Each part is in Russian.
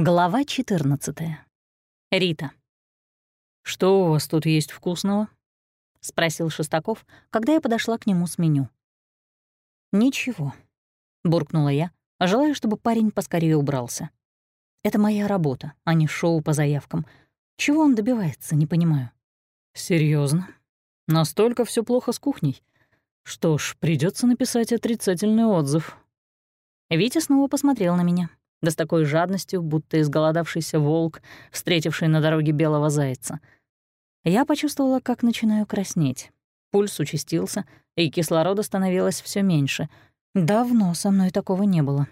Глава 14. Рита. «Что у вас тут есть вкусного?» — спросил Шестаков, когда я подошла к нему с меню. «Ничего», — буркнула я, желая, чтобы парень поскорее убрался. «Это моя работа, а не шоу по заявкам. Чего он добивается, не понимаю». Серьезно? Настолько все плохо с кухней? Что ж, придется написать отрицательный отзыв». Витя снова посмотрел на меня, да с такой жадностью, будто изголодавшийся волк, встретивший на дороге белого зайца. Я почувствовала, как начинаю краснеть. Пульс участился, и кислорода становилось все меньше. Давно со мной такого не было.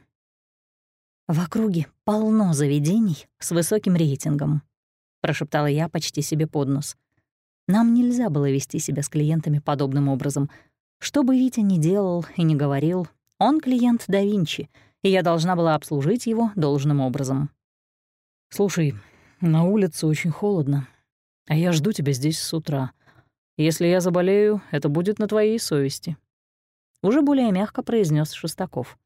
«В округе полно заведений с высоким рейтингом», — прошептала я почти себе под нос. Нам нельзя было вести себя с клиентами подобным образом. Что бы Витя ни делал и не говорил, он клиент да Винчи — и я должна была обслужить его должным образом. «Слушай, на улице очень холодно, а я жду тебя здесь с утра. Если я заболею, это будет на твоей совести», — уже более мягко произнес Шестаков.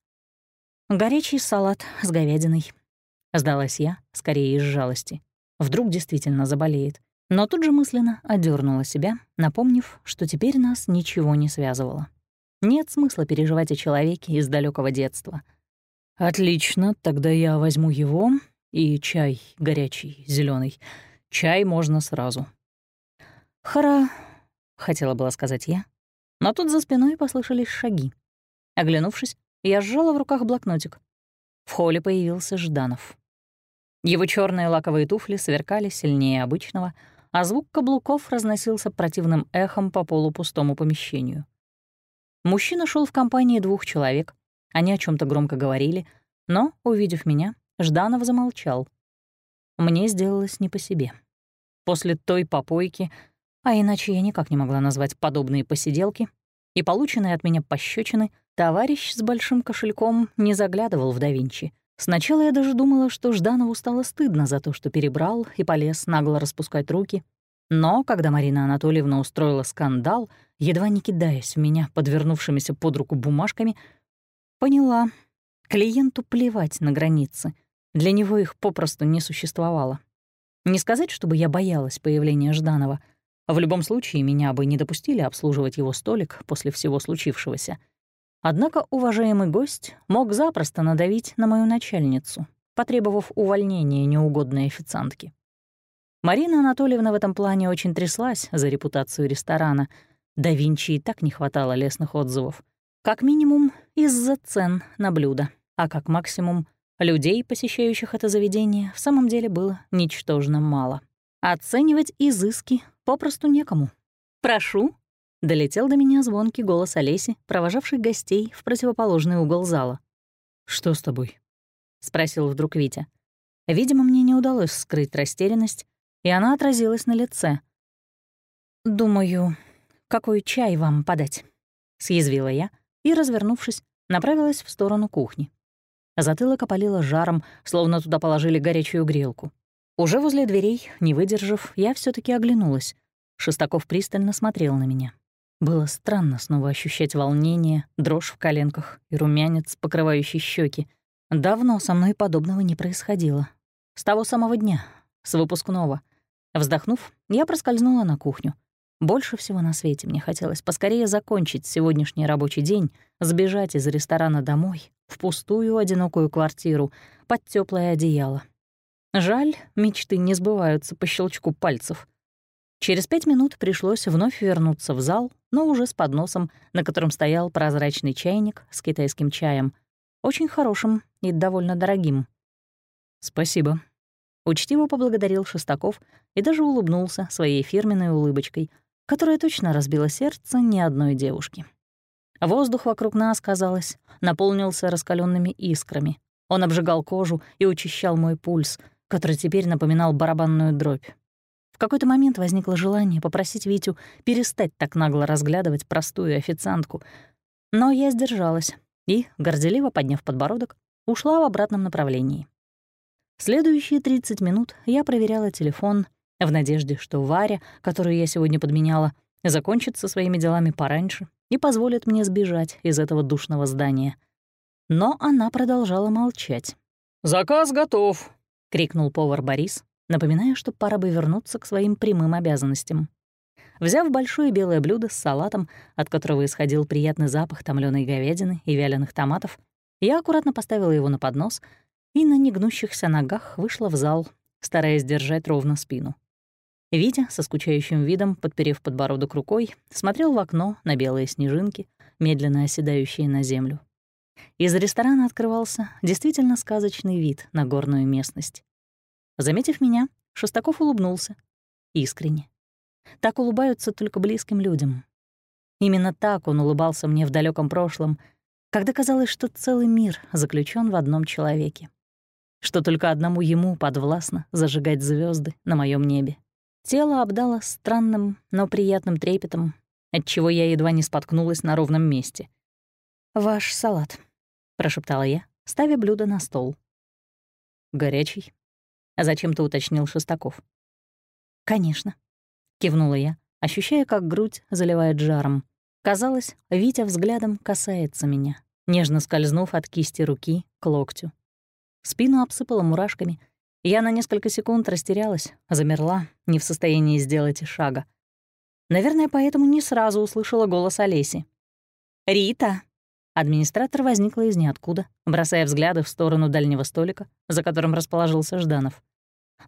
«Горячий салат с говядиной», — сдалась я, скорее из жалости. Вдруг действительно заболеет. Но тут же мысленно одернула себя, напомнив, что теперь нас ничего не связывало. Нет смысла переживать о человеке из далекого детства — «Отлично, тогда я возьму его и чай горячий, зеленый. Чай можно сразу». «Хара», — хотела была сказать я, но тут за спиной послышались шаги. Оглянувшись, я сжала в руках блокнотик. В холле появился Жданов. Его черные лаковые туфли сверкали сильнее обычного, а звук каблуков разносился противным эхом по полупустому помещению. Мужчина шел в компании двух человек, они о чем то громко говорили, но, увидев меня, Жданов замолчал. Мне сделалось не по себе. После той попойки, а иначе я никак не могла назвать подобные посиделки, и полученные от меня пощечины, товарищ с большим кошельком не заглядывал в да Винчи. Сначала я даже думала, что Жданову стало стыдно за то, что перебрал и полез нагло распускать руки. Но когда Марина Анатольевна устроила скандал, едва не кидаясь в меня подвернувшимися под руку бумажками, Поняла. Клиенту плевать на границы. Для него их попросту не существовало. Не сказать, чтобы я боялась появления Жданова. В любом случае, меня бы не допустили обслуживать его столик после всего случившегося. Однако уважаемый гость мог запросто надавить на мою начальницу, потребовав увольнения неугодной официантки. Марина Анатольевна в этом плане очень тряслась за репутацию ресторана. Да Винчи и так не хватало лестных отзывов. Как минимум из-за цен на блюда, а как максимум людей, посещающих это заведение, в самом деле было ничтожно мало. Оценивать изыски попросту некому. «Прошу», — долетел до меня звонкий голос Олеси, провожавший гостей в противоположный угол зала. «Что с тобой?» — спросил вдруг Витя. Видимо, мне не удалось скрыть растерянность, и она отразилась на лице. «Думаю, какой чай вам подать?» — съязвила я, и, развернувшись, направилась в сторону кухни. Затылок опалило жаром, словно туда положили горячую грелку. Уже возле дверей, не выдержав, я все таки оглянулась. Шестаков пристально смотрел на меня. Было странно снова ощущать волнение, дрожь в коленках и румянец, покрывающий щеки. Давно со мной подобного не происходило. С того самого дня, с выпускного. Вздохнув, я проскользнула на кухню. Больше всего на свете мне хотелось поскорее закончить сегодняшний рабочий день, сбежать из ресторана домой, в пустую одинокую квартиру, под теплое одеяло. Жаль, мечты не сбываются по щелчку пальцев. Через пять минут пришлось вновь вернуться в зал, но уже с подносом, на котором стоял прозрачный чайник с китайским чаем. Очень хорошим и довольно дорогим. «Спасибо», — учтиво поблагодарил Шестаков и даже улыбнулся своей фирменной улыбочкой, которая точно разбила сердце ни одной девушки. Воздух вокруг нас, казалось, наполнился раскаленными искрами. Он обжигал кожу и учащал мой пульс, который теперь напоминал барабанную дробь. В какой-то момент возникло желание попросить Витю перестать так нагло разглядывать простую официантку. Но я сдержалась и, горделиво подняв подбородок, ушла в обратном направлении. Следующие 30 минут я проверяла телефон — в надежде, что Варя, которую я сегодня подменяла, закончит со своими делами пораньше и позволит мне сбежать из этого душного здания. Но она продолжала молчать. «Заказ готов», — крикнул повар Борис, напоминая, что пора бы вернуться к своим прямым обязанностям. Взяв большое белое блюдо с салатом, от которого исходил приятный запах томлёной говядины и вяленых томатов, я аккуратно поставила его на поднос и на негнущихся ногах вышла в зал, стараясь держать ровно спину. Витя, со скучающим видом, подперев подбородок рукой, смотрел в окно на белые снежинки, медленно оседающие на землю. Из ресторана открывался действительно сказочный вид на горную местность. Заметив меня, Шестаков улыбнулся. Искренне. Так улыбаются только близким людям. Именно так он улыбался мне в далеком прошлом, когда казалось, что целый мир заключен в одном человеке. Что только одному ему подвластно зажигать звезды на моем небе. Тело обдало странным, но приятным трепетом, отчего я едва не споткнулась на ровном месте. «Ваш салат», — прошептала я, ставя блюдо на стол. «Горячий?» — зачем-то уточнил Шестаков. «Конечно», — кивнула я, ощущая, как грудь заливает жаром. Казалось, Витя взглядом касается меня, нежно скользнув от кисти руки к локтю. Спину обсыпала мурашками, я на несколько секунд растерялась, замерла, не в состоянии сделать и шага. Наверное, поэтому не сразу услышала голос Олеси. «Рита!» Администратор возникла из ниоткуда, бросая взгляды в сторону дальнего столика, за которым расположился Жданов.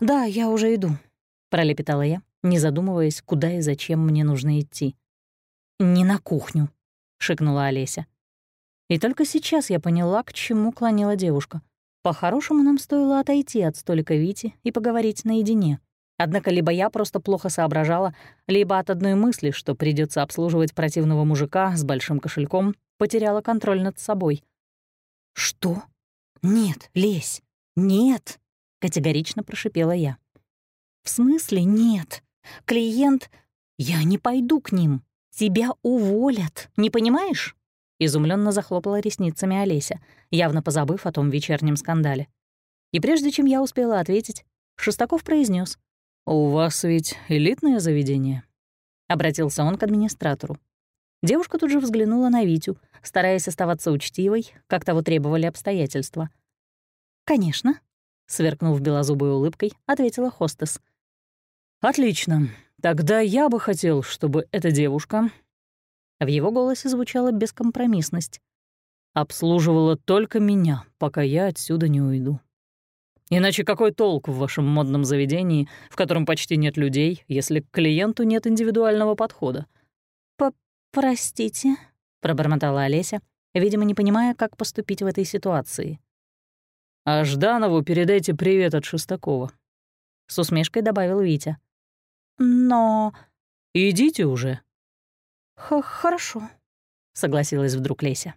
«Да, я уже иду», — пролепетала я, не задумываясь, куда и зачем мне нужно идти. «Не на кухню», — шикнула Олеся. И только сейчас я поняла, к чему клонила девушка. По-хорошему нам стоило отойти от столика Вити и поговорить наедине. Однако либо я просто плохо соображала, либо от одной мысли, что придется обслуживать противного мужика с большим кошельком, потеряла контроль над собой. «Что? Нет, лезь! Нет!» — категорично прошипела я. «В смысле нет? Клиент... Я не пойду к ним. Тебя уволят, не понимаешь?» Изумленно захлопала ресницами Олеся, явно позабыв о том вечернем скандале. И прежде чем я успела ответить, Шестаков произнес: «У вас ведь элитное заведение?» Обратился он к администратору. Девушка тут же взглянула на Витю, стараясь оставаться учтивой, как того требовали обстоятельства. «Конечно», — сверкнув белозубой улыбкой, ответила хостес. «Отлично. Тогда я бы хотел, чтобы эта девушка в его голосе звучала бескомпромиссность. «Обслуживала только меня, пока я отсюда не уйду. Иначе какой толк в вашем модном заведении, в котором почти нет людей, если к клиенту нет индивидуального подхода?» «Простите», — пробормотала Олеся, видимо, не понимая, как поступить в этой ситуации. «А Жданову передайте привет от Шестакова», — с усмешкой добавил Витя. «Но...» «Идите уже», Х «Хорошо», — согласилась вдруг Леся.